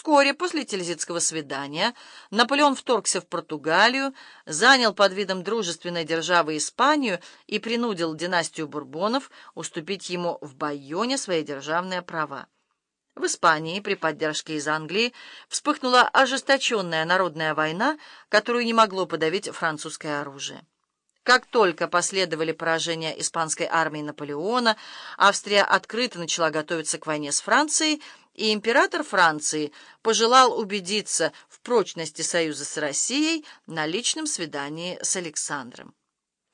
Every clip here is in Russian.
Вскоре после Тильзитского свидания Наполеон вторгся в Португалию, занял под видом дружественной державы Испанию и принудил династию Бурбонов уступить ему в Байоне свои державные права. В Испании при поддержке из Англии вспыхнула ожесточенная народная война, которую не могло подавить французское оружие. Как только последовали поражения испанской армии Наполеона, Австрия открыто начала готовиться к войне с Францией, и император Франции пожелал убедиться в прочности союза с Россией на личном свидании с Александром.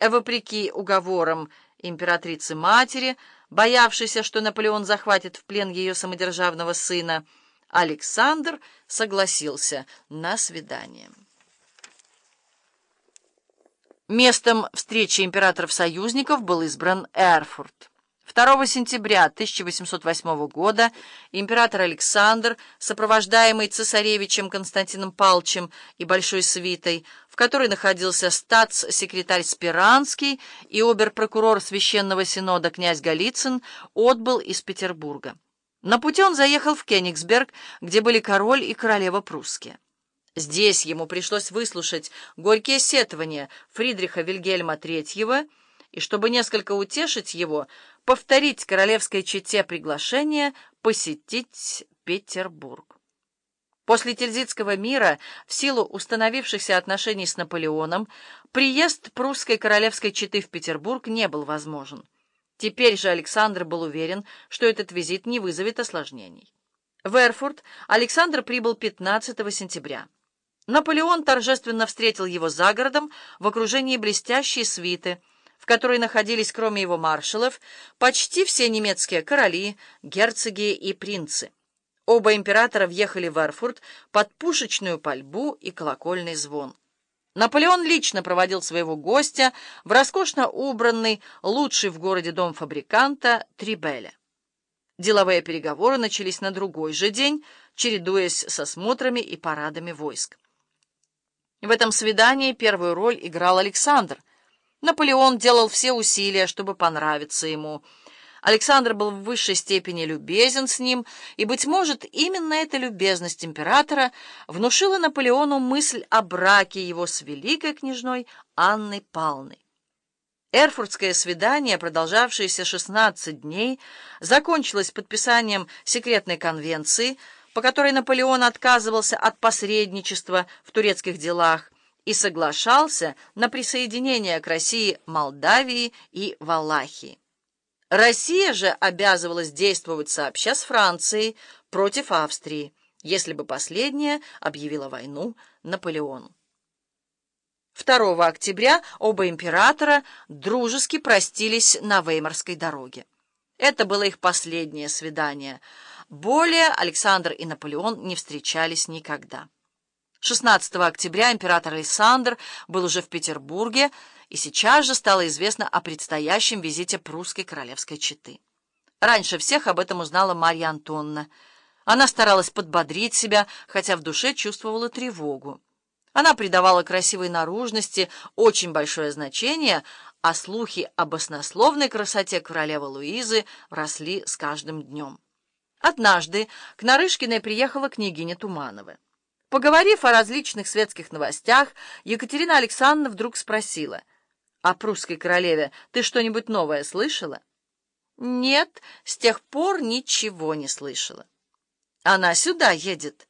Вопреки уговорам императрицы-матери, боявшейся, что Наполеон захватит в плен ее самодержавного сына, Александр согласился на свидание. Местом встречи императоров-союзников был избран Эрфурт. 2 сентября 1808 года император Александр, сопровождаемый цесаревичем Константином Палчем и большой свитой, в которой находился статс-секретарь Спиранский и обер-прокурор Священного Синода князь Голицын, отбыл из Петербурга. На пути он заехал в Кенигсберг, где были король и королева прусские. Здесь ему пришлось выслушать горькие сетования Фридриха Вильгельма III и, чтобы несколько утешить его, повторить королевской чете приглашение посетить Петербург. После Тильзитского мира, в силу установившихся отношений с Наполеоном, приезд прусской королевской четы в Петербург не был возможен. Теперь же Александр был уверен, что этот визит не вызовет осложнений. В Эрфурт Александр прибыл 15 сентября. Наполеон торжественно встретил его за городом в окружении блестящей свиты, в которой находились, кроме его маршалов, почти все немецкие короли, герцоги и принцы. Оба императора въехали в Эрфурт под пушечную пальбу и колокольный звон. Наполеон лично проводил своего гостя в роскошно убранный, лучший в городе дом фабриканта Трибеля. Деловые переговоры начались на другой же день, чередуясь со смотрами и парадами войск. В этом свидании первую роль играл Александр. Наполеон делал все усилия, чтобы понравиться ему. Александр был в высшей степени любезен с ним, и, быть может, именно эта любезность императора внушила Наполеону мысль о браке его с великой княжной Анной Палной. Эрфуртское свидание, продолжавшееся 16 дней, закончилось подписанием секретной конвенции – по которой Наполеон отказывался от посредничества в турецких делах и соглашался на присоединение к России Молдавии и Валахии. Россия же обязывалась действовать сообща с Францией против Австрии, если бы последняя объявила войну Наполеону. 2 октября оба императора дружески простились на Веймарской дороге. Это было их последнее свидание – более Александр и Наполеон не встречались никогда. 16 октября император Александр был уже в Петербурге, и сейчас же стало известно о предстоящем визите прусской королевской четы. Раньше всех об этом узнала Марья Антонна. Она старалась подбодрить себя, хотя в душе чувствовала тревогу. Она придавала красивой наружности очень большое значение, а слухи об оснословной красоте королевы Луизы росли с каждым днем. Однажды к Нарышкиной приехала княгиня Туманова. Поговорив о различных светских новостях, Екатерина Александровна вдруг спросила, «О прусской королеве ты что-нибудь новое слышала?» «Нет, с тех пор ничего не слышала». «Она сюда едет».